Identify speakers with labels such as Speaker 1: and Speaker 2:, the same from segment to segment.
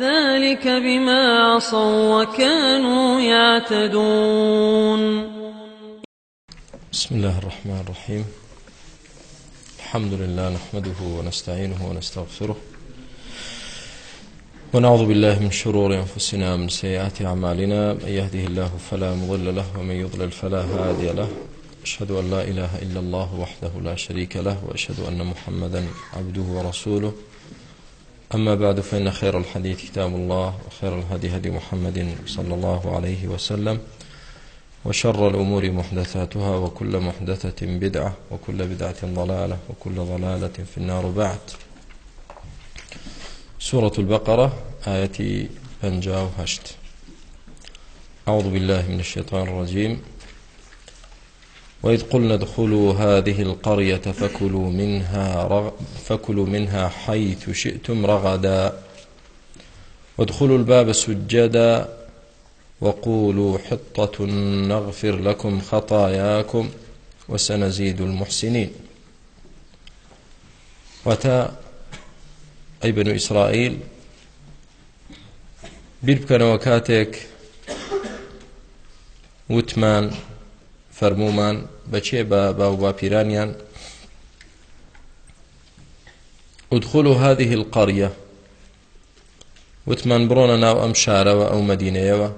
Speaker 1: ذلك بما عصوا وكانوا يعتدون
Speaker 2: بسم الله الرحمن الرحيم الحمد لله نحمده ونستعينه ونستغفره ونعوذ بالله من شرور أنفسنا ومن سيئات أعمالنا من يهده الله فلا مضل له ومن يضلل فلا هادي له أشهد أن لا إله إلا الله وحده لا شريك له وأشهد أن محمدا عبده ورسوله أما بعد فإن خير الحديث كتاب الله وخير الهدي هدي محمد صلى الله عليه وسلم وشر الأمور محدثاتها وكل محدثة بدعة وكل بدعة ضلالة وكل ضلالة في النار بعد سورة البقرة آية بنجاو هشت أعوذ بالله من الشيطان الرجيم وإذ قلنا ادخلوا هذه القرية فكلوا منها, رغ فكلوا منها حيث شئتم رغدا وادخلوا الباب سجدا وقولوا حطة نغفر لكم خطاياكم وسنزيد المحسنين وتا أي بنو إسرائيل بيربكنا وكاتك وتمان فەرمومان بەچێ بە باو باپیرانیان ودخلوا هذه القرية وتمان بڕۆنە ناو ئەم شارەوە ئەو مدینەیەوە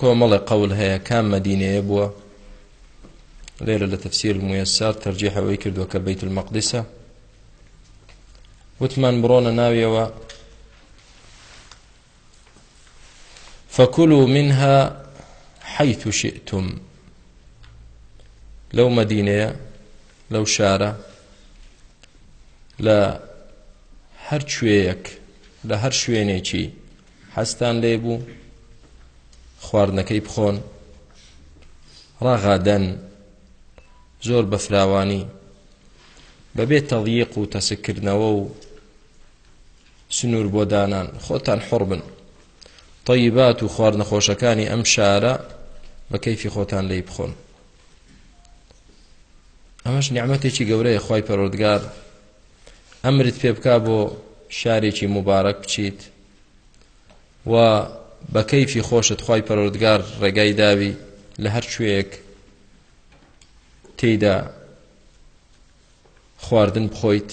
Speaker 2: کۆمەڵی قەول هەیە کام مدینەیە بووە ليلة لتفسير الميسر ترجيح ويكرد وكبيت المقدسة وتمان برونا ناوية فكلوا منها حيث شئتم لو مدينة لو شارة لا هر شويك لا هر شوينيكي حستان ليبو خواردنەکەی بخۆن ڕاغادەن زۆر بەفراوانی بەبێت تەڵیق و تەسکردنەوە و سنوور بۆ دانان خۆتان حڕ بن طیبات و خواردنە خۆشەکانی ئەم شارە بە کەیفی خۆتان لی بخۆن ئەمەش نیعممەتێکی گەورەیە خی پەرۆردگار ئەمرت پێ بک بۆ شارێکی مبارەک بچیت و بە کەیفی خۆشت خی پەرۆردگار ڕێگای داوی لە هەر شوەیەک تێیدا خواردن بخۆیت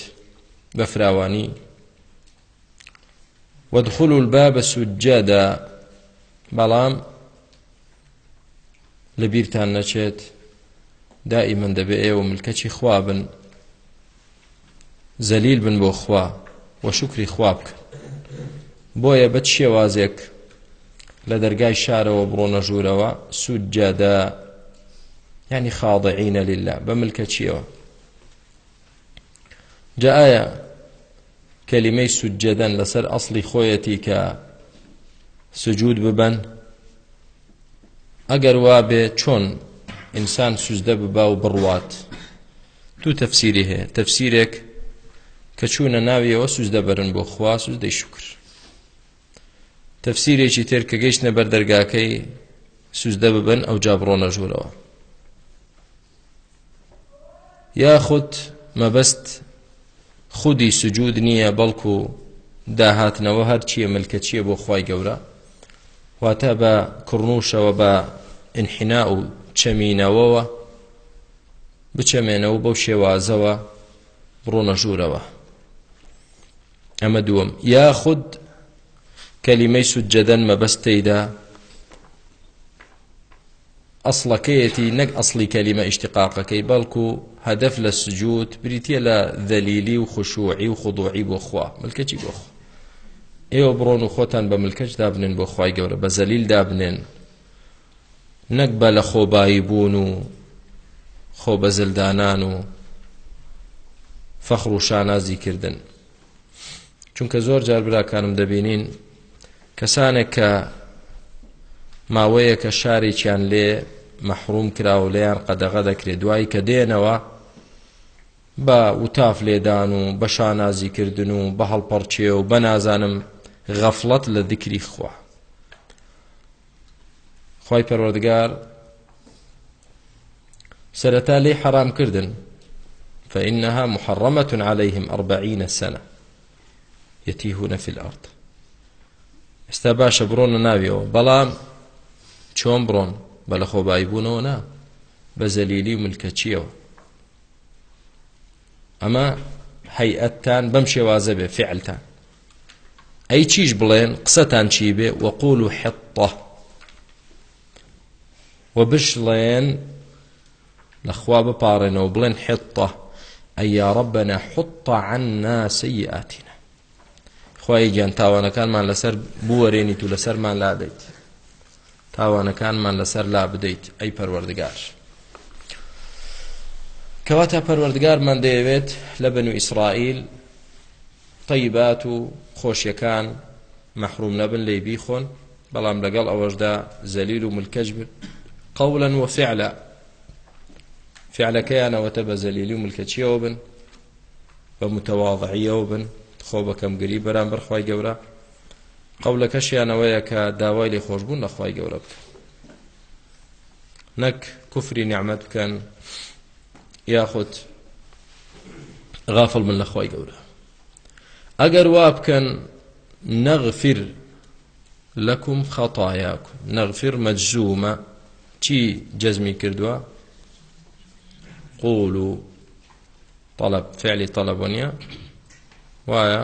Speaker 2: بە فراوانی وادخلوا الباب سجدا بلام لبيرتان نچێت دائما دەبێ ئێوە ملکەچی خوا بن زەلیل بن بۆ خوا و شکری خوا بکن بۆیە بە شێوازێک لە دەرگای شارەوە بڕۆنە ژوورەوە سوجادا ینی خاڵدەعینە للا بە ملکە چیەوە جا ئایا کەلیمەی سوجەدەن لەسەر ئەسلی خۆیەتی کە سجود ببەن ئەگەر وا بێ چۆن ئینسان سوزدە ببا و بڕوات دوو تەفسیری هەیە تەفسیرێک کە چوونە ناویەوە سوزدە بەرن بۆ خوا سوزدەی شکر تەفسیرێکی تر کە گەیشتە بەر دەرگاکەی سوزدە ببن ئەو جابڕۆنە ژوورەوە یاخود مەبەست خودی سجود نییە بەڵکو داهاتنەوە هەرچیە ملکە چیە بۆ خی گەورە واتە بە کوڕنوشەوە بە انحنا و چەمینەوەەوە بچەمێنەوە بەو شێوازەوە بڕۆنە ژوورەوە ئەمە دووەم یا خود کەلیمەی سوجەدەن مەبەستەیدا ئەسڵەکەیەتی نەک ئەسلی کەلیمە ئیشتقاقەکەی بەڵکو و هەدەف لە سجووت بریتە لە دەلیلی و خوشوعی و خودوعی بۆ خوا ملکەچی بۆ خوا ئێوە بڕۆن و خۆتان بە ملکەچ دابنێن بۆ خی گەورە بە زەلیل دابنێن نەک بە لە خۆبایی بوون و خۆ بەزلدانان و فەخر و شانازی کردن چونکە زۆر جار براکانم دەبینین کەسانێک کە ماوەیەکە شارێکیان لێ مەحروم کرا و لەیان قەدەغە دەکرێت دوایی کە دێنەوە بە وتاف لێدان و بە شانازیکردن و بە هەڵپەڕچێ و بەنازانم غەفڵەت لە دیکری خوا خی پەروەردگار سەرەتا لێ حرام کردن فإنها محرمة عليهم أربعين سنة يتيهون في الأرض ئێستا باشە بڕۆنە ناویەوە بەڵام چۆن بڕۆن بە لە خۆبایبوونەوە نا بە زەلیلی و ملکە چیەوە ئەمە هەیئەتتان بەم شێوازە بێ فعلتان ئەی چیش بڵێن قسەتان چی بێ وەقول و حەتە و بشڵێن لەخوا بپارێنەوە بڵێن حەتە ئەی یاڕبەنە حوتە عنا سەیئاتینە خی گیان تاوانەکانمان لەسەر بوەرێنیت و لەسەرمان لادەیت تاوانەکانمان لەسەر لا بدەیت ئەی پەروەردگار کەواتە پەروەردگارمان دەیەوێت لە بن و ئیسرائیل تەیبات و خۆشیەکان مەحروم نەبن لی بیخۆن بەڵام لەگەڵ ئەوەشدا زەلیل و ملکەج بن قەولەن و فعلە فعلەکەیانەوەتە بە زەلیلی و ملکەچیەوە بن بە متەواضعیەوە بن خۆ بەکەمگری بەرامبەر خی گەورە قەولەکەشیانەوەیە کە داوای لێ خۆشببوون لەخوای گەورە بکە نەک کوفری نیعممەد بکەن یاخود غافل من لەخوای گەورە ئەگەر وا بکەن نەغفر لەکم خەتایاکم نەغفر مەجزومە چی جەزمی کردووە قول و طلب فعلی طلبونیە وایە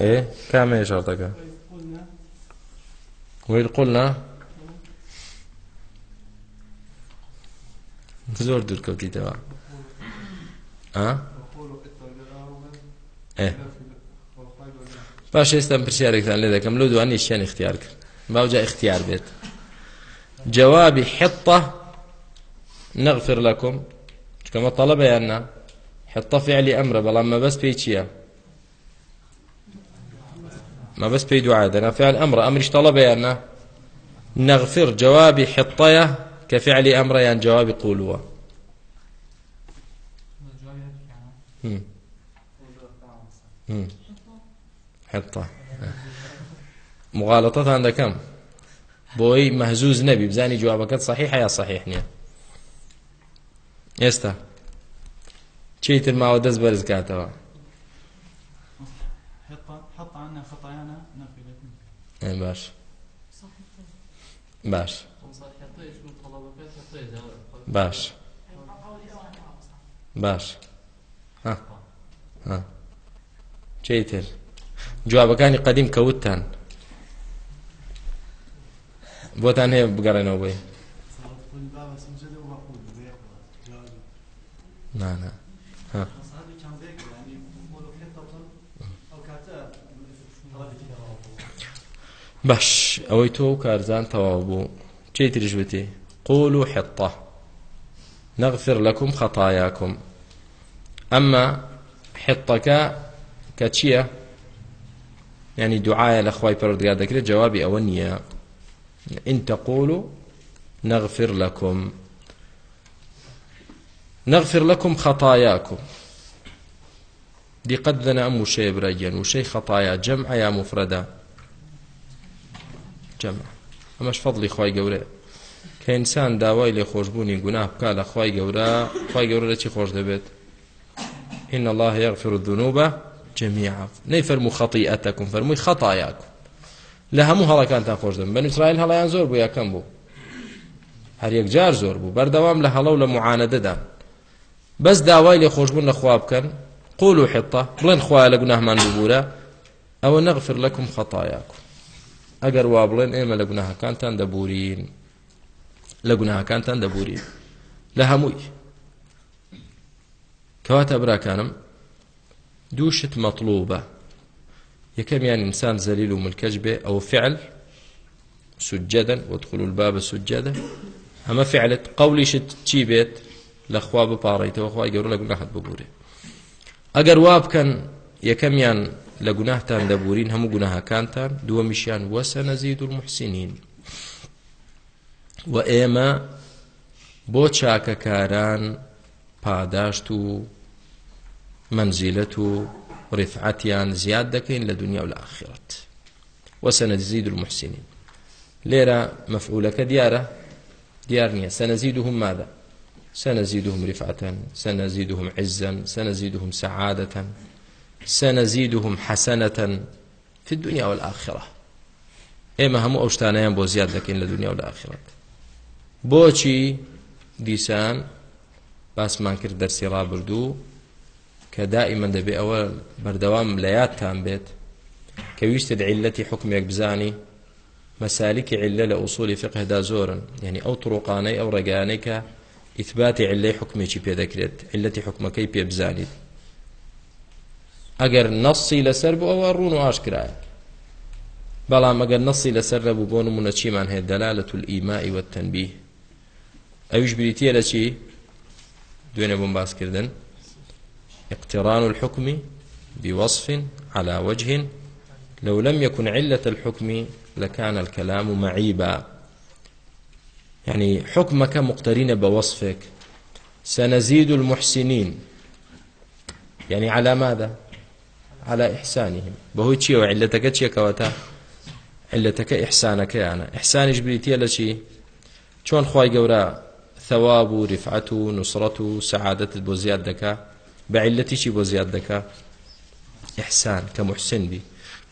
Speaker 2: ايه كام ايش شرطك وإذ قلنا زور دور كوتي تبع ها ايه باش ئێستان پرسیارێکتان لێ دەکەم لەو دوانی شیان اختیار کرد باوجا اختیار بێت جوابی حطة نغفر لكم شكما طلب يانا حط فعلي أمره بلا ما بس بيتشيا ما بس بيدو عادنا فعل أمر أمرش طلب يانا نغفر جواب حطية كفعل أمر يعني جواب قولوا حطة مغالطة عندك كم بوي مهزوز نبي بزاني جوابك صحيح يا صحيح نيه ئێستا چیتر ماوە دەست بەرزکاتەوە باش باش باش باش چیتر جوابەکانی قەدیم کەوتتان بۆتان هەیە بگەڕێنەوە بێ نه نه باش ئەوەی تۆ و کارزان تەواو بوو چی تریژوتی قول و حطة نغفر لكم خطاياكم أما حطك كتشيا يعني دعاية لأخواي بردقادك جوابي أو النية إن تقولوا نغفر لكم نغفر لكم خطاياكم دي قد ذنا أم وشي براجين وشي خطايا جمع يا مفردة جمع أماش فضلي خواي قوري كإنسان داواي لخوشبوني قناه بكا لخواي قورا خواي قورا لكي خوش دبت إن الله يغفر الذنوب جميعا نيفرمو خطيئتكم فرمو خطاياكم لە هەموو هەڵەکانتان خۆش دەم بن اسرائیل هەڵیان زۆر بوو یەکەم بوو هەر یەکجار زۆر بوو بەردەوام لە هەڵە و لە معانەدەدا بەس داوای لێ خۆشببوون لە خوا بکەن قول و حتا بڵێن خخوایە لە گوناهمان ببوورە ئەوە نەغفر لەکم خەتایاکو ئەگەر وا بڵێن ئێمە لە گوناهەکانتان دەبورین لە گوناهەکانتان دەبورین لە هەمووی کەواتە براکانم دووشت مەطلوبە یەکەمیان ئینسان زەلیل و ملکەش بێ ئەو فعل سجدا وادخلوا الباب سجدا ئەمە فعلت قوليشت چی بێت لە خوا بپاڕیتەوە خی گەورە لە گوناحت ببوورێ ئەگەر وا بکەن یەکەمیان لە گوناهتان دەبورین هەموو گوناهەکانتان دووە میشیان وەسە نەزید و محسینین و ئێمە بۆ چاکەکاران پاداشت و منزیلت و ڕفعەتیان زیاد دەکەین لە دنیا و لە ئاخرەت وەسەنەزید و محسینین لێرە مەفعولەکە دیارە دیار نییە سەنەزید و هم مادە سنزيدهم رفعة سنزيدهم عزا سنزيدهم سعادة سنزيدهم حسنة في الدنيا والآخرة ئێمە هەموو ئەو شتانیان بۆ زیاد دەکەین لە دنیا و لە ئاخرەت بۆچی دیسان باسمان کرد دەرسی ڕابردوو کە دائیمە دەبێ ئەوە بەردەوام لە یادتان بێت کە ویستت عیلەتی حکمێک بزانی مەسالکی عیلە لە ئووسڵی فقهدا زۆرن یعنی ئەو تڕۆقانەی ئەو ڕێگانەی کە ئیثباتی علی حکمێکی پێدەکرێت علەتی حکمەکەی پێ بزانیت ئەگەر نەسی لەسەر بۆ ئەوە ڕوون و ئاشکرایە بەڵام ئەگەر نەسی لەسەر ڕەبوو بۆ نمونە چیمان هەیە دەلالە و ئیمای وەتەنبی ئەویش بریتە لە چی دوێنێ بۆم باسکردن اقتران الحكم بوصف على وجه لو لم يكن علة الحكم لكان الكلام معيبا يعني حكمك مقترين بوصفك سنزيد المحسنين يعني على ماذا على إحسانهم بهو تشي وعلتك تشي كواتا علتك إحسانك يعني إحسان جبريتية لشي چون خواي قورا ثواب ورفعة نصرة سعادة بوزياد دكا بعلتي شي بوزياد دكا إحسان كمحسن بي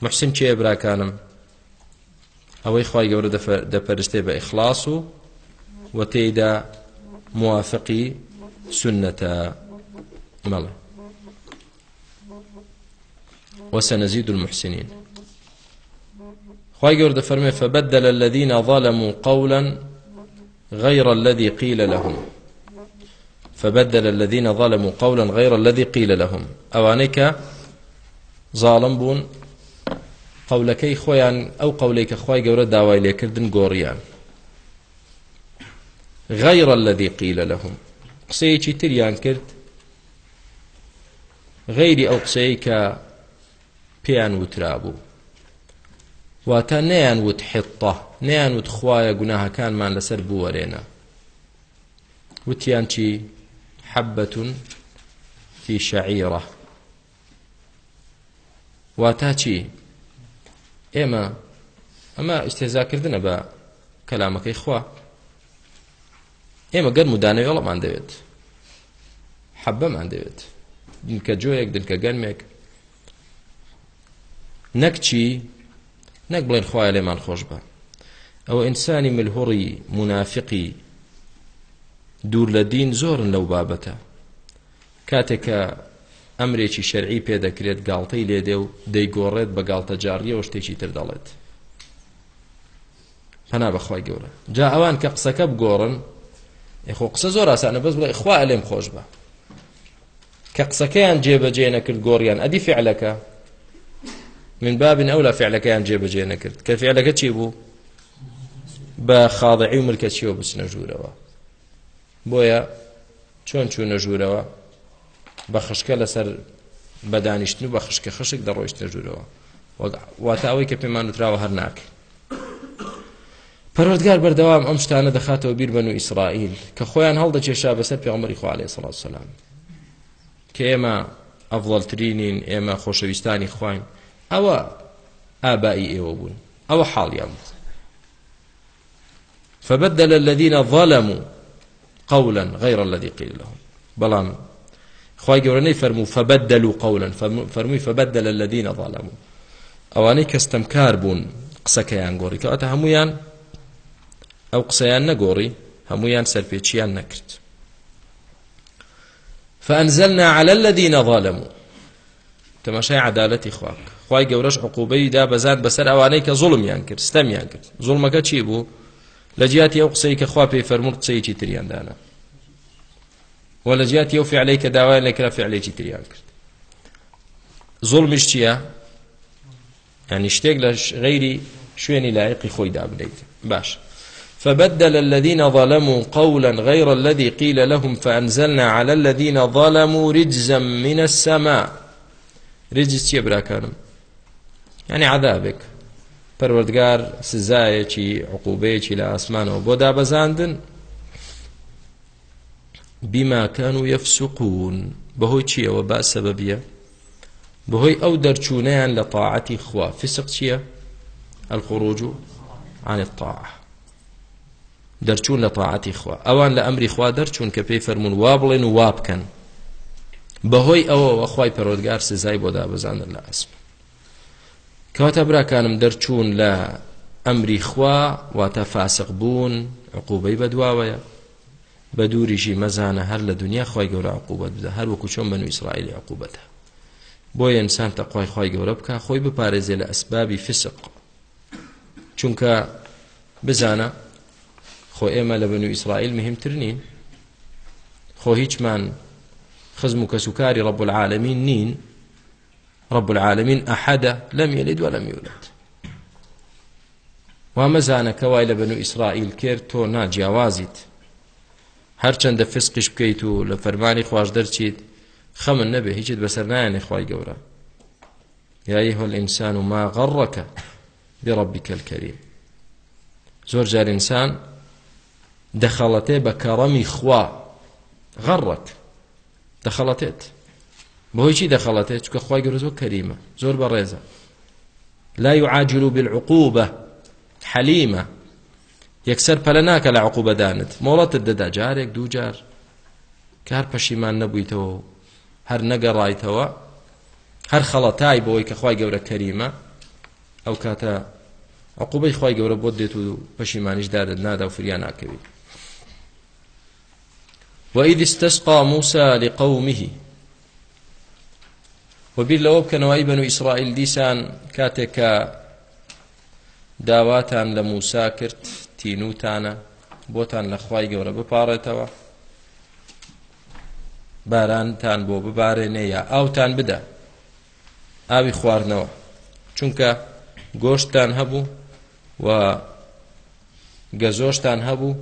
Speaker 2: محسن چي إبرا كانم ئەوەی خی گەورە دەپەرستێ بە ئیخلاص و و تێیدا موافقی سنة مڵ وسنزيد المحسنين خواهي قرد فرمي فبدل الذين ظلموا قولا غير الذي قيل لهم فبدل الذين ظلموا قولا غير الذي قيل لهم أوانيك ظالم بون قولەکەی خۆیان ئەو قولێکە خی گەورە داوای لێکردن گۆڕیان غير الذي قيل لهم قسەیەکی تریان کرد غەیری ئەو قسەی کە پێیان وترا بوو واتە نەیان وت حێتە نەیان وت خوایە گوناهەکانمان لەسەر بوەرێنە وتیان چی حەبەتون فی شەعیڕە واتا چی ئێمە ئەمە ئستێزاکردنە بە کەلامەکەی خوا ئێمە گەرم و دانەوێڵەمان دەوێت حەبەمان دەوێت دنکە جۆیەک دنکە گەرمێک نەک چی نەک بڵێن خوای لێمان خۆش بە ئەوە ئینسانی ملهوڕی منافقی دوور لە دین زۆرن لەو بابەتە کاتێکە ئەمرێکی شەرعی پێدەکرێت گاڵتەی لێدێ و دەیگۆڕێت بە گاڵتە جاریەوە شتێکی تر دەڵێت پەنا بەخوای گەورە جا ئەوان کە قسەکە بگۆڕن ئەخۆ قسە زۆر ئاسانە بەس بڵێ خوا لێم خۆش بە کە قسەکەیان جێبەجێ نەکرد گۆڕیان ئەدی فعلەکە من بابن ئەولا فعلەکەیان جێبەجێ نەکرد کە فعلەکە چی بوو بە خاضعی و ملکە چیەوە بچنە ژوورەوە بۆیە چۆن چوونە ژوورەوە بە خشکە لەسەر بەدانیشتن و بە خشکە خشک دەڕۆیشتە ژوورەوە واتە ئەوەی کە پێمان وتراوە هەر ناکە پەرۆردگار بەردەوام ئەم شتانە دەخاتەوە بیر بن و ئیسرائیل کە خۆیان هەڵدەکێشا بەسەر پێغمەری خوالێ سڵات سلام کە ئێمە ئەڤڵترینین ئێمە خۆشەویستانی خوین ئەوە ئابایی ئێوە بوون ئەوە حاڵیان بوو فبدل الذين ظلموا قولا غير الذي قيل لهم بلام خوای گەورەی فەرموو فبدل و قولا فەرمووی فبدل الذين ظلموا ئەوانەی کەستەمکار بوون قسەکەیان گۆڕی کەواتە هەمویان ئەو قسەیان نەگۆڕی هەمویان سەرپێچیان نەکرد فأنزلنا على الذين ظلموا تەماشای عدالەتی خواک خی گەورەش عقوبەی دا بەزان بەسەر ئەوانەی کە زوڵمیان کرد ستەمیان کرد زوڵمەکە چی بوو لە جیاتی ئەو قسەی کە خوا پێی فەرموو قسەیەکی تریاندانا وە لە جیاتی ئەو فعلەی کە داوایان لەکرا فعلێکی تریان کرد زوڵمیش چییە ینی شتێک لە غەیری شوێنی لایەقی خۆی دابنیت باش فبدل الذين ظلموا قولا غير الذي قيل لهم فأنزلنا على الذين ظلموا رجزا من السماء رجز چیە براکانم یعنی عذابێک پەروەردگار سزایەکی عقوبەیەکی لە ئاسمانەوە بۆ دابەزاندن بیماکان و یەفسوقون بەهۆی چیەوە با سەبەبیە بەهۆی ئەو دەرچوونەیان لە تاعەتی خوا فسق چییە الخروج عن الطاعه دەرچوون لە تاعاتی خوا ئەوان لە ئەمری خوا دەرچوون کە پێی فەرمونون وا بڵێن و وا بکەن بەهۆی ئەوەوە خی پەرۆدگار سزای بۆ دابزانن لە ئەسم کەواتە براکانم دەرچوون لە ئەمری خوا واتە فاسق بوون عقوبەی بەدواوەیە بە دووریژی مەزانە هەر لە دنیا خی گەورە عقوبەت بدە هەر وەکو چۆن بەنو ئیسرائیلی عقوبەتە بۆیە ئینسان تەخوای خی گەورە بکە خۆی بپارێزێ لە ئەسبابی فسق چونکە بزانە خۆ ئێمە لە بنو ئیسرائیل مهمتر نین خۆ هیچمان خزم و کەسوکاری ڕب العالمین نین ڕب العالمین ئەحەدە لەم یەلید و لەم یولد وامەزانە کە وای لە بنو ئیسرائیل کرد تۆ ناجیاوازیت هەرچەندە فسقش بکەیت و لە فەرمانی خوۆش دەرچیت خەمن نەبێ هیچت بەسەر نایەنێ خی گەورە یایی هۆل ئینسان و ما غەڕەکە بڕبیکەلکەریم زۆر جارئسان دەخەڵەتێ بە کەڕەمی خوا غەڕەت دەخەڵەتێت بەهۆی چی دەخەڵەتێ چکە خی گەورە زۆر کەریمە زۆر بەڕێزە لا يعاجل بالعقوبة حەلیمە یەکسەر پەلە ناکە لە عقوبەدانت مۆڵەتت دەدا جارێک دوو جار کار پەشیمان نەبوویتەوە هەر نەگەڕایتەوە هەر خەڵەتای بۆی کە خی گەورە کەریمە ئەو کاتە عقوبەی خی گەورە بۆ دێت و پەشیمانیش دادت نادا و فریان ناکەوێت وإذ استسقى موسى لقومه وبير لەوە بکەنەوە ئەی بنو ئیسرائیل دیسان کاتێک کە داواتان لە موسا کرد تینوتانە بۆتان لە خی گەورە بپارێتەوە بارانتان بۆ ببارێنێ یا ئاوتان بدە ئاوی خواردنەوە چونکە گۆشتتان هەبوو و گەزۆشتان هەبوو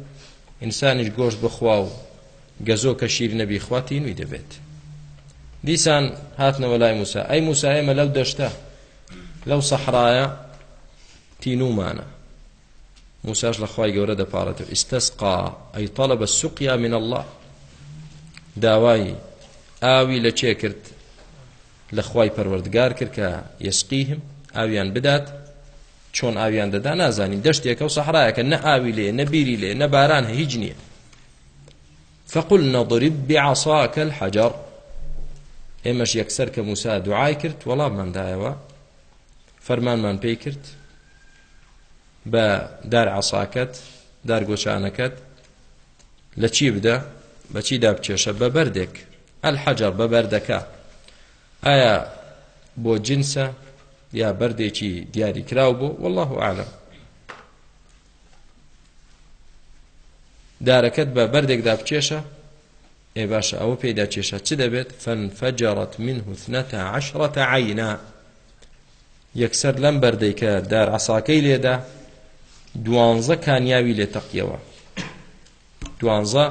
Speaker 2: ئینسانیش گۆشت بخوا و گەزۆ کە شیر نەبی خواتی نوی دەبێت دیسان هاتنەوە لای موسا ئەی موسایمە لەو دەشتە لەو سەحرایە تینومانە موساش لە خی گەورە دەپارێتەوە ئیسسقا ئەی تەڵە بە سوقیا من الله داوای ئاوی لە چێ کرد لە خی پەروەردگار کرد کە یسقیهم ئاویان بدات چۆن ئاویان دەدا نازانی دەشتێکە و سەحرایەکە نە ئاوی لێ نەبیری لێ نەباران هیچ نییە فقل نضرب بعصاك الحجر ئێمەش یەکسەر کە موسا دوعای کرد وەڵامماندایەوە فەرمانمان پێی کرد بە دار عساکەت دار گۆچانەکەت لە چی بدە بەچی دابکێشە بە بەردێک ئەل حەجار بە بەردەکە ئایا بۆ جنسە یا بەردێکی دیاری کراو بۆ والله عالم دارەکەت بە بەردێکدا بچێشە ئێ باشە ئەوە پێدا چێشە چ دەبێت فەنفەجارەت من هوتنەتە عشرەتە عینا یەکسەر لەم بەردەی کە دار عساکەی لێدا دوانزە کانیاوی لێ تەقیەوە دوانزە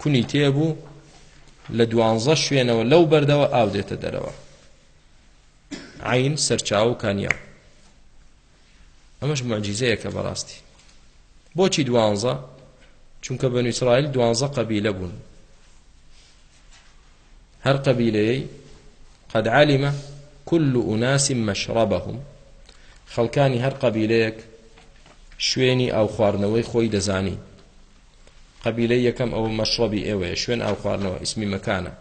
Speaker 2: کونی تێبوو لە دوانزە شوێنەوە لەو بەردەوە ئاو دێتە دەرەوە عین سەرچاو و کانیاو ئەمەش معجزەیەکە بەڕاستی بۆچی دوانزە چونکە بەنو ئیسرائیل دوانزە قەبیلە بوون هەر قەبیلەیەی قد علم كل أناس مشربهم خەڵکانی هەر قەبیلەیەک شوێنی ئەو خواردنەوەی خۆی دەزانی قەبیلە یەکەم ئەو مەشڕبی ئێوەیە شوێن ئەو خواردنەوە ئیسمی مەکانە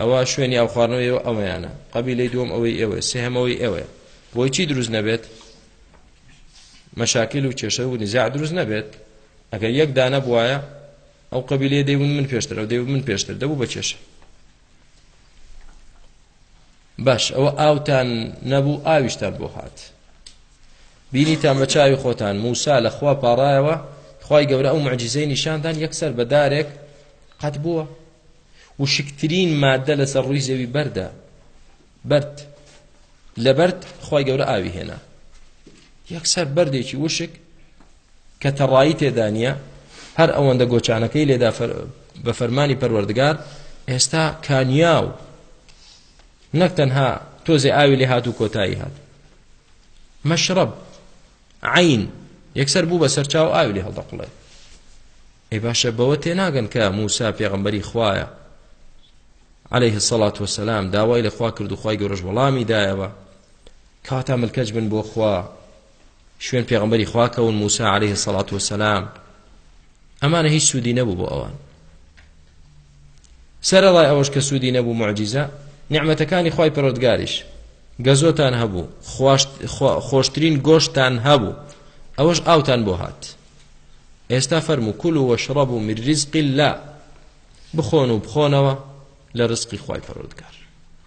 Speaker 2: ئەوە شوێنی ئەو خواردنەوە ئێوە ئەوەیانە قەبیلەی دوم ئەوەی ئێوە سێهەمەوەی ئێوە بۆی چی دروست نەبێت مەشاکل و کێشە و نزیع دروست نەبێت ئەگەر یەک دانە بواە ئەو قبیلێ دەیون من پێشتر ئەو دەیون من پێشتر دەبوو بە کێشە باش ئەوە ئاوتان نەبوو ئاویشتان بۆ هات بینیتان بە چاوی خۆتان موسا لە خوا پاڕایەوە خی گەورە ئەو معجززەی نیشاندان یەکسەر بەدارێک قەت بووە و شکترین مادە لەسەر ڕووی زەوی بەردا بەرد لە بەرد خی گەورە ئاوی هێنا یەکسەر بەردێکی وشک کە تەڕایی تێدا نیە هەر ئەوەندە گۆچانەکەی لێدا بە فەرمانی پەروەردگار ئێستا کانیاو نەک تەنها تۆزێ ئاوی لێ هات و کۆتایی هات مەشرب عین یەکسەر بوو بە سەرچاو ئاوی لێ هەڵدەقڵێ ئەی باشە بەوە تێناگەن کە موسا پێغەمبەری خوایە عليه الصلاة والسلام داوای لەخوا کرد و خوای گەورەش وەڵامی دایەوە کاتا ملکەج بن بۆ خوا شوێن پێغمبەری خواکەون موسا عليه سەڵات وسلام ئەمانە هیچ سوودی نەبوو بۆ ئەوان سەرەڵای ئەوەش کە سوودی نەبوو معجیزە نعمەتەکانی خی پەرۆدگاریش گەزۆتان هەبوو خۆشترین گۆشتان هەبوو ئەوەش ئاوتان بۆ هات ئێستا فەرمو کول و وەشڕەب و مریزقی لا بخۆن و بخۆنەوە لە ڕزقی خی پەرۆدگار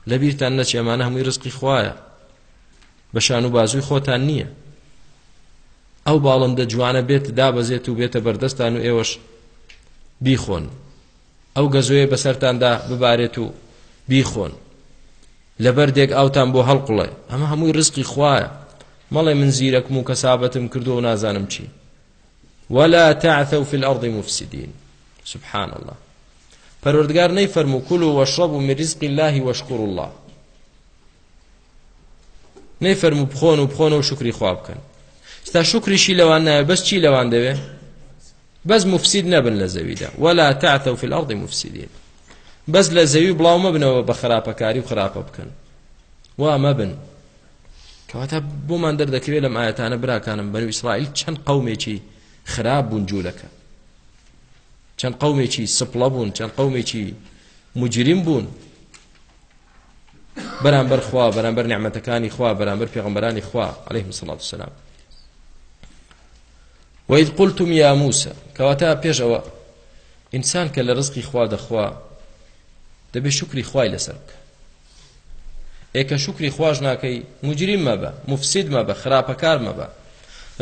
Speaker 2: لەبیرتان نەچێمانە هەمووی ڕزقی خویە بە شان و بازووی خۆتان نییە ئەو باڵندە جوانە بێت دابەزێت و بێتە بەردەستان و ئێوەش بیخۆن ئەو گەزوێ بەسەرتاندا ببارێت و بیخۆن لە بەردێک ئاوتان بۆ هەڵقڵێ ئەمە هەمووی ڕزقی خوایە مەڵێ من زیرەکم و کەسابەتم کردو و نازانم چی ولا تعثوا في الأرض مفسدين سبحان الله پروردگار نەی فەرمو کولو وەشڕەبوو مریزقی اللهی وەشکر الله نەی فەرمو بخۆن و بخۆن و شکری خواب بکەن ستا شکریشی لەوان نایە بەس چی لەوان دەوێ بەس مفسید نەبن لە زەویدا ولا تعتە و في الأرض مفسیدین بەس لە زەوی بڵاو مەبنەوە بە خراپەکاری و خراپە بکەن وا مەبن کەواتە بۆمان دەردەکەوێت لەم ئاەتانە براکانم بەنو ئیسرائیل چەند قومێکی خراپ بوون جوولەکە چەند قومێکی سپڵە بوون چەند قومێکی مجریم بوون بەرامبەر خوا بەرامبەر نعمەتەکانی خوا بەرامبەر پێغمبەرانی خوا عليهلەیهم سڵات وسلام وید قلتم یا موسى کەواتە پێش ئەوە ئینسان کە لە ڕزقی خوا دەخوا دەبێ شکری خوای لەسەر بکە ئێکە شکری خوش ناکەی مجریم مەبە مفسید مەبە خراپەکار مەبە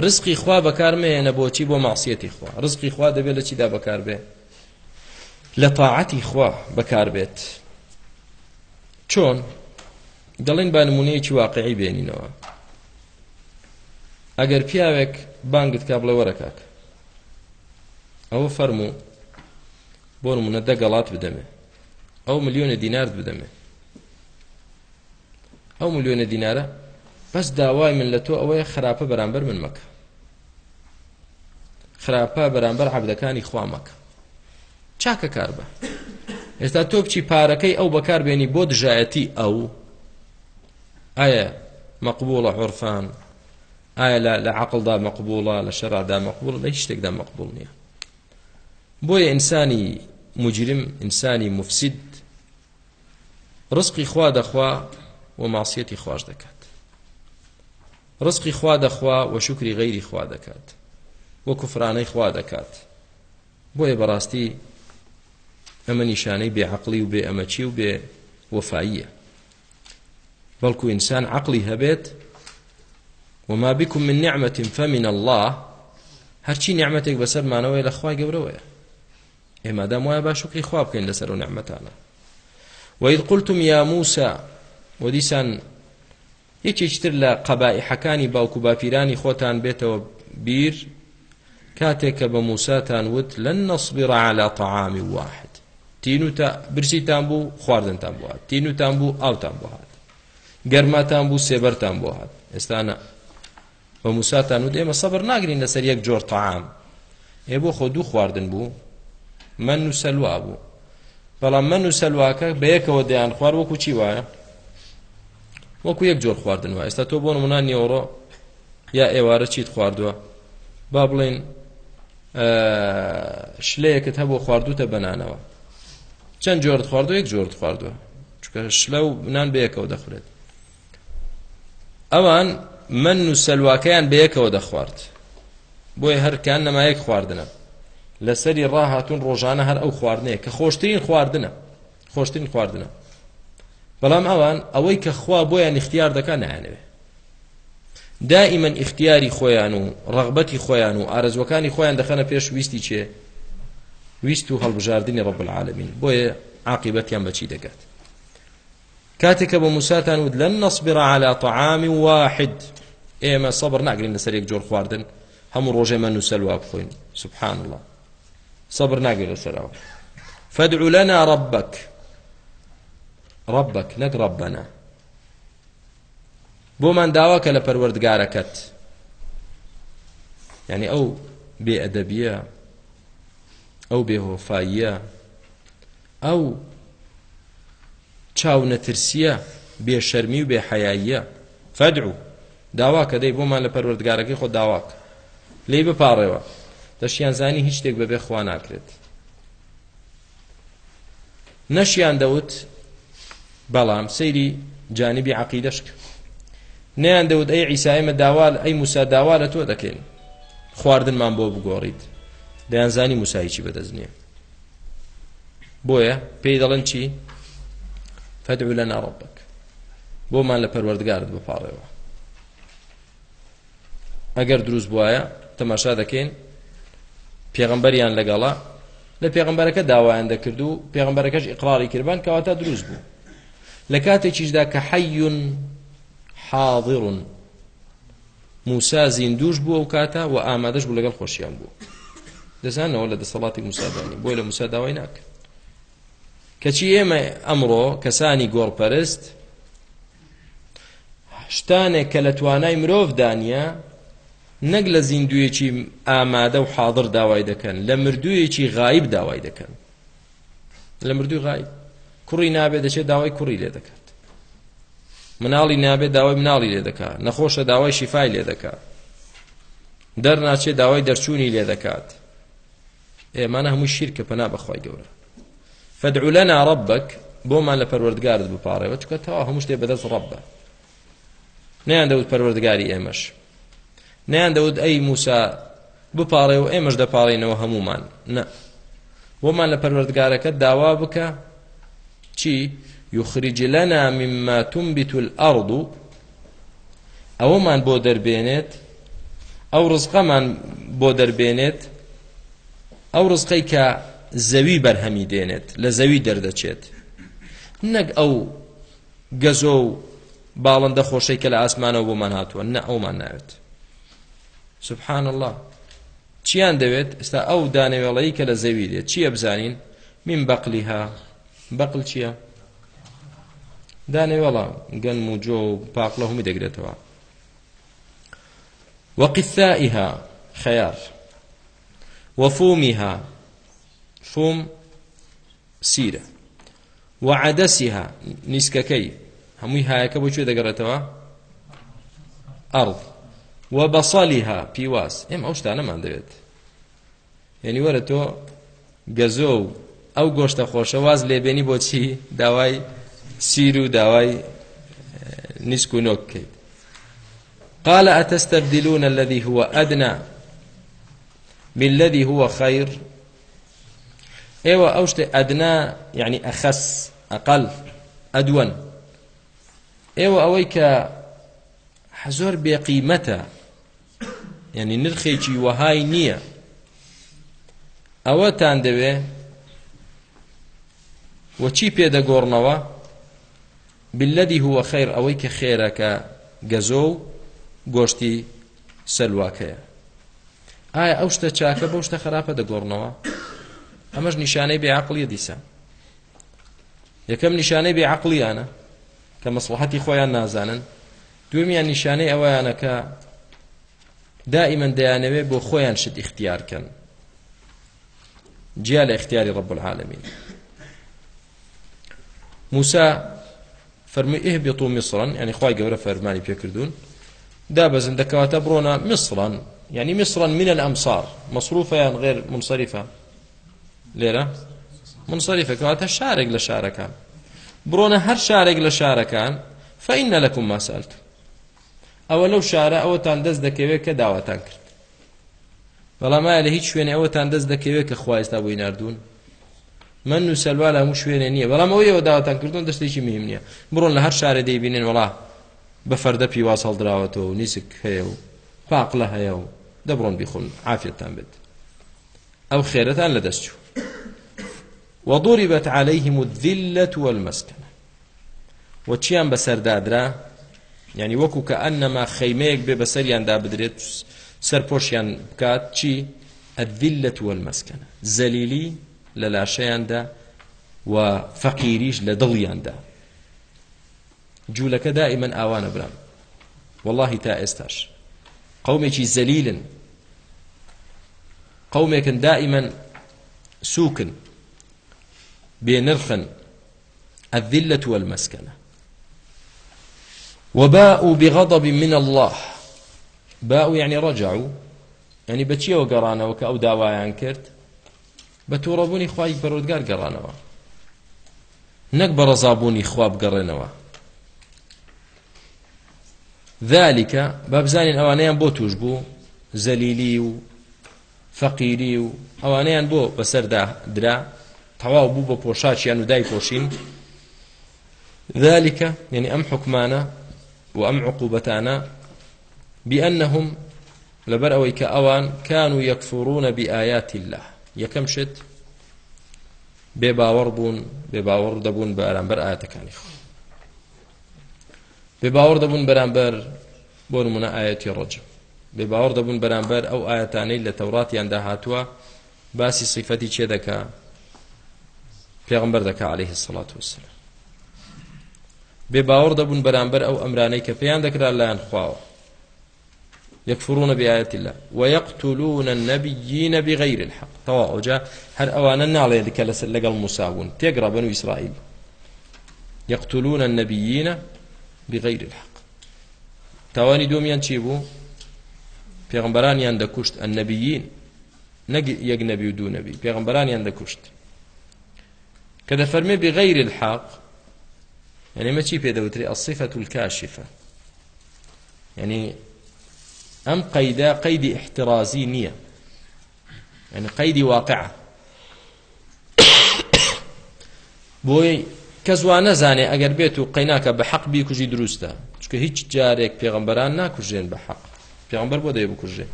Speaker 2: ڕزقی خوا بەکارمێنە بۆچی بۆ ماسیەتی خوا ڕزقی خوا دەبێت لە چیدا بەکار بێ لە تاعەتی خوا بەکار بێت چۆن دەڵێن با نمونەیەکی واقعی بێنینەوە ئەگەر پیاوێک بانگت کا بڵێ وەرە کاک ئەوە فەرموو بۆ نمونە دەگەڵات بدەمێ ئەو ملیۆنە دینارد بدەمێ ئەو ملیۆنە دینارە بەس داوای من لە تۆ ئەوەیە خراپە بەرامبەر من مەکە خراپە بەرامبەر عبدەکانی خوامەکە چاکە کار بە ئێستا تۆ بچی پارەکەی ئەو بەکاربێنی بۆ دژایەتی ئەو ئایا مەقبوڵە عرفان ئایا لە عقلدا مەقبولە لە شەڕدا مەقبول لە هیچ شتێکدا مەقبول نییە بۆیە ئینسانی مجرم ئینسانی مفسید ڕسقی خوا دەخوا و ماسیەتی خوۆش دەکات ڕسقی خوا دەخوا و شکری غەیری خوا دەکات وە کوفرانەی خوا دەکات بۆیە بەڕاستی ئەمە نیشانەی بێعقلی و بێ ئەمەچی و بێ وەفاییە بەڵکو ئینسان عقلی هەبێت وما بكم من نعمة فمن الله هرچی نعمتێک بەسەر مانەوەی لە خوای گەورەوەیە ئێمادام وایە با شکری خوا بکەین لەسەر و نعممەتانە وإذ قلتم يا موسى وديسان یەکێکتر لە قەبائحەکانی باوکو باپیرانی خۆتان بێتەوە بیر کاتێک کە بە موساتان وت لن نصبر على طعام واحد تین و تا برسیتان بوو خواردنتان بوو هات تین و تان بوو ئاوتان بۆ هات گەرماتان بوو سێبەرتان بۆ هات ئێستانە بە موساتان و ئێمە سەبر ناگرین لەسەر یەک جۆر تەعام ئێ بۆ خۆ دوو خواردن بوو من و سەلوا بوو بەڵام من و سەلواکە بە یەکەوە دەیان خوار وەکو چی وایە وەکو یەک جۆر خواردن وایە ئێستا تۆ بۆ نمونا نیێوڕۆ یا ئێوارە چیت خواردووە با بڵێن شلەیەکت هەبوو خواردوتە بەنانەوە چەند جۆرت خواردو یەک جۆرت خواردووە چکە شلە و نان بەیەکەوە دەخورێت ئەوان من و سەلواکەیان بەیەکەوە دەخوارد بۆیە هەرکان نەمایەک خواردنە لەسەری ڕاهاتون ڕۆژانە هەر ئەو خواردنەیە کە خۆشترین خواردنە خۆشترین خواردنە بەڵام ئەوان ئەوەی کە خوا بۆیان اختیار دەکە نایانەوێ دائما اختیاری خۆیان و ڕغبەتی خۆیان و ئارزوەکانی خۆیان دەخەنە پێش ویستی چێ ویست و هەڵبژاردننی ڕب العالمین بۆیە عاقبەتیان بەچی دەکات کاتێککە بە موساتان ود لەن نەسبرا على طعامی واحد ئێمە سەبر ناگرین لەسەر ێک جۆر خواردن هەموو ڕۆژێمە نووسەلوا بخۆین سبحان الله سەبر ناگرێت لەسەرەوە فادعو لنا ربك ربك نەک ربنا بۆمان داواکە لە پەروەردگارەکەت یعنی ئەو بێئەدەبیە ئەو بێهۆفاییە ئەو چاو نەترسیە بێشەرمی و بێحەیاییە فەدرو داوا کە دەی بۆمان لە پەروەردگارەکەی خۆ داواک لی بپارڕێوە دەشیان زانی هیچ شتێک بەبێ خوا ناکرێت نەشیان دەوت بەڵام سەیری جانبی عقیدەشک نەیان دەوت ئەی ئیسایمە داوال ئەی موسا داوا لە تۆ دەکەین خواردنمان بۆ بگۆڕیت دەیانزانی موسایکی بەدەست نییە بۆیە پێی دەڵەن چی فەدعو لەنا ڕبک بۆمان لە پەروەردگارت بپاڕێەوە ئەگەر دروست بواە تەماشا دەکەین پێغمبەریان لەگەڵا لە پێغمبەرەکە داوایان دەکرد و پێغمبەرەکەش ئیقراری کردبان کەواتە دروست بوو لە کاتێکیشدا کە حەیون حاضڕون موسا زیندوش بووە و کاتە و ئامادەش بوو لەگەڵ خۆشیان بوو دەزانەوە لە دەسەڵاتی موسادانی بۆی لە موسا داوای ناکرد کەچی ئێمە ئەمڕۆ کەسانی گۆڕپەرست شتانێک کە لە توانای مرۆڤدانە نەک لە زیندویەکی ئامادە و حاضر داوای دەکەن لە مردوویەکی غایب داوای دەکەن لە مردوو غایب کوڕی نابێت دەچێت داوای کوڕی لێ دەکات مناڵی نابێت داوای مناڵی لێ دەکات نەخۆشە داوای شیفای لێ دەکات دەرناچێت داوای دەرچوونی لێ دەکات ئێمانە هەموو شیرکە پەنا بەخوای گەورە فادعو لنا ربك بۆمان لە پەروەردگارت بپارڕێەوە چکە تەوا هەموو شتێ بەدەست ڕەبە نیان دەوت پەروەردگاری ئێمەش نیان دەوت ئەی موسا بپارڕێ و ئێمەش دەپاڕێنەوە هەمومان نە بۆمان لە پەروەردگارەکەت داوا بکە چی یخریج لنا مما تنبت الأرض ئەوەمان بۆ دەربێنێت ئەو ڕزقەمان بۆ دەربێنێت ئەو ڕزقەی کە زەوی بەرهەمی دێنێت لە زەوی دەردەچێت نەک ئەو گەزۆ و باڵندە خۆشەی کە لە ئاسمانەوە بۆمان هاتووە نە ئەومان ناوێت سبحان الله چیان دەوێت ئستا ئەو دانەوێڵەی کە لە زەوی دێت چییە بزانین من بەقلیها بەقل چییە دانەوێڵە گەنم و جۆ و پاقلە هەمووی دەگرێتەوە وەقیثائها خەیار وەفومیها شوم سيرة وعدسها نسككي هموي هايك بو شو دقرتوا أرض وبصلها بيواس ام اوش تانا ما دەوێت يعني ورا تو گەزۆ ئەو گۆشتە خۆشە واز لێبێنی بۆچی داوای سیر و داوای نسك و نۆک بکەیت قال أتستبدلون الذي هو أدنى بالذي هو خير ئێوە ئەو شتێ ئەدنا یعنی ئەخەس ئەقل ئەدوەن ئێوە ئەوەی کە زۆر بێقیمەتە یعنی نرخێکی وەهای نییە ئەوەتان دەوێ وەچی پێدەگۆڕنەوە بلدی هوە خیر ئەوەی کە خێرەکە گەزۆ و گۆشتی سەلواکەیە ئایا ئەو شتە چاکە بەو شتە خراپە دەگۆڕنەوە ئەمەش نیشانەی بێعقلیە دیسە یەکەم نیشانەی بێعقلیانە کە مەسلحەتی خۆیان نازانن دومیان نیشانەی ئەوەیانە کە دائیمەن دەیانەوێت بۆ خۆیان شت اختیارکەن جیا لە اختیاری ڕب العالمین موسا فەرمی ئهبیتو میسرن ینی خی گەورە فەرمانی پێکردوون دابەزن دەکەواتە بڕۆنە میسرن ینی میسرن منە ئەمسار مەصروفەیان غێر منصرفە لێرە منصرفەکەواتە شارێک لە شارەکان بڕۆنە هەر شارێک لە شارەکان فەینە لەکم ماسەلت ئەوە لەو شارە ئەوەتان دەست دەکەوێت کە داواتان کرد بەڵامایە لە هیچ شوێنێ ئەوەتان دەست دەکەوێت کە خوایستا بۆی نردون من و سەلوا لە هەموو شوێنێ نییە بەڵام ئەوەوە داواتان کردون دەستێکی مهم نییە بڕۆن لە هەر شارە دەیبینێن وڵا بە فەردە پیواز هەڵدراوەتەوە و نیسک هەیە و پاقلە هەیە و دەبڕۆن بیخۆن عافێتتان بێت ئەو خێرەتان لەدەستچوو وضربت عليهم الذلة والمسكنة وچیان بەسەردادرا ینی وەکو کە ئەنەما خەیمەیەک بێ بەسەریاندا بدرێت سەرپۆشیان بکات چی ئەذلت والمەسکەنە زەلیلی لە لاشەیاندا و فەقیریش لە دڵیاندا جوولەکە دائیمەن ئاوانە برام واللهی تا ئێستاش قومێکی زەلیلن قومێکن دائیمەن سووکن بێنرخن الذلة والمسكنة وباءوا بغضب من الله باءوا يعني رجعوا يعني بچی و گەڕانەوە وكأو ئەو داوایان کرد بە تووڕەبوونی خوای بەرودگار گەڕانەوە نەک بە ڕەزابوونی خواب گەڕێنەوە ذلكە بابزانین ئەوانەیان بۆ توش بوو زەلیلی و فەقیری و ئەوانەیان بۆ بەسەردا درا تەواو بوو بە پۆشاچیان و دای پۆشین ذلك يعني أم حكمانا وأم عقوبتانا بأنهم لبرأوي كأوان كانوا يكفرون بآيات الله يكم شت بێباوەڕ بوون بێباوەڕ دەبوون بە ئارامبەر ئاەتەکانی خۆ بێباوەڕ دەبوون بەرامبەر بۆ نمونە ئاەتی ڕۆجم بێباوەڕ دەبوون بەرامبەر ئەو ئاەتانەی لە تەوراتیاندا هاتووە باسی سیفەتی چێ دەکا پێغمبەر دەکا عليه الصلاة والسلام بێباوەڕ دەبوون بەرامبەر ئەو ئەمرانەی کە پێیان دەکرا لایەن خواوە يكفرون بآية الله ويقتلون النبيين بغير الحق توا جاء هر أوانا نعلي لك لقل مساون تقرأ بنو إسرائيل يقتلون النبيين بغير الحق تواني دوميان تشيبو پێغمبەرانیان دەکوشت ئە نەبیین نەگ یەک نەبی و دوو نەبی پێغمبەرانیان دەکوشت کە دەفەرمێ بغەیر الحاق یعنی مەچی پێدەوتری ئەسیفەت الکاشفە یعنی ئەم قەیدا قەیدی احترازی نییە یعنی قەیدی واقعە بۆی کەزوان نەزانێ ئەگەر بێت و قەیناکە بە حەق بیکوژی دروستە چکە هیچ جارێک پێغمبەران ناکوژێن بە حەق پێغمبەر بۆ دەیە بکوژێ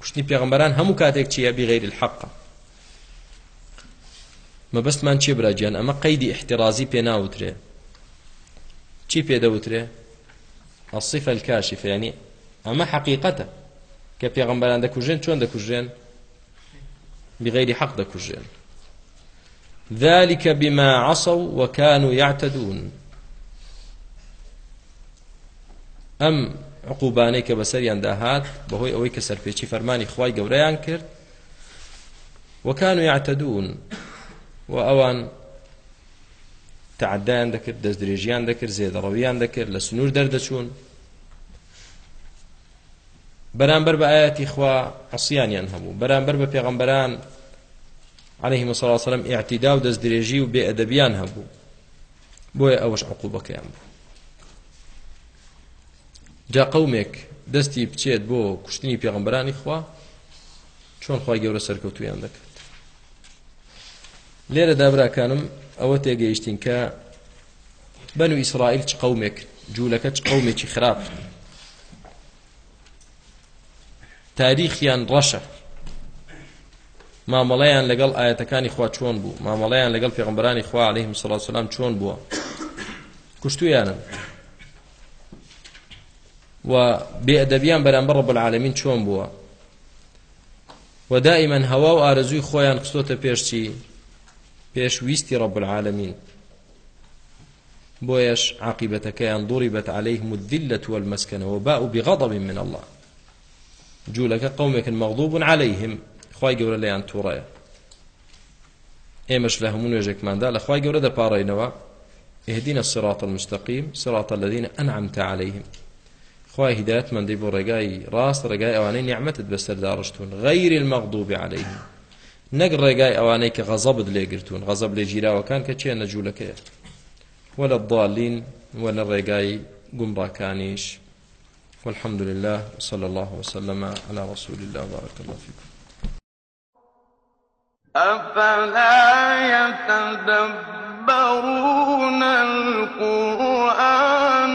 Speaker 2: کوشتنی پێغمبەران هەموو کاتێک چیە بغیر الحق مەبەستمان چێ براجیان ئەمە قەیدی احترازی پێ ناوترێ چی پێدەوترێ الصفة الكاشفة يعني أما حقيقة كبيغمبر عندك كوجين شون دكوجين بغير حق دكوجين ذلك بما عصوا وكانوا يعتدون أم عقوبانەی کە بەسەریان داهات بەهۆی ئەوەی کە سەرپێکی فەرمانی خوای گەورەیان کرد وەکان و یاعتەدون و ئەوان تعدایان دەکرد دەست درێژیان دەکرد زێدەڕەویان دەکرد لە سنوور دەردەچوون بەرامبەر بە ئاەتی خوا عسییانیان هەبوو بەرامبەر بە پێغەمبەران عليه مسڵ سلم ئاعتیدا و دەست درێژی و بێ ئەدەبیان هەبوو بۆیە ئەوەش عقوبەکەیان بوو جا قومێک دەستی بچێت بۆ کوشتنی پێغمبرانی خوا چۆن خی گەورە سەرکەوتویان دەکرد لێرە دابراکانم ئەوە تێگەیشتین کە بەن و ئیسرائیل چ قومێک جوولەکە چ قومێکی خراپ تاریخیان ڕەشە مامەڵەیان لەگەڵ ئاەتەکانی خوا چۆن بوو مامەڵەیان لەگەڵ پێغمبرانی خوا عليهەیهم سڵ سلام چۆن بووە کوشتویانن و بێدەبیان بەرامبەر ڕب العالمین چۆن بووە و دائیمەن هەوا و ئارزووی خۆیان قستۆتە پێشچی پێشویستی ڕب العالمین بۆیەش عاقبەتەکەیان ضربت عليهم الذلة والمسكنة وباءوا بغضب من الله جولەکە قومێکن مەغضوب عليهم خی گەورە لەیان تووڕەیە ئێمەش لە هەموو نوێژێکماندا لە خی گەورە دەپارڕینەوە اهدنا الصراط المستقيم صراط الذين أنعمت عليهم خوای هدایت مندەی بۆ ڕێگای ڕاست ڕێگای ئەوانەی نیعممەتت بەسەردا ڕشتون غەیری المەغضوبی عليهلەی نەک ڕێگای ئەوانەی کە غەزەبت لێگرتون غەزەب لێ ژیراوەکان کە چێ نەجوولەکەیە وەلە الضالین وەنە ڕێگای گومڕاکانیش والحمد لله صلى الله وسلم على رسول الله بارك الله فيكم
Speaker 1: أفلا يتدبرون القرآن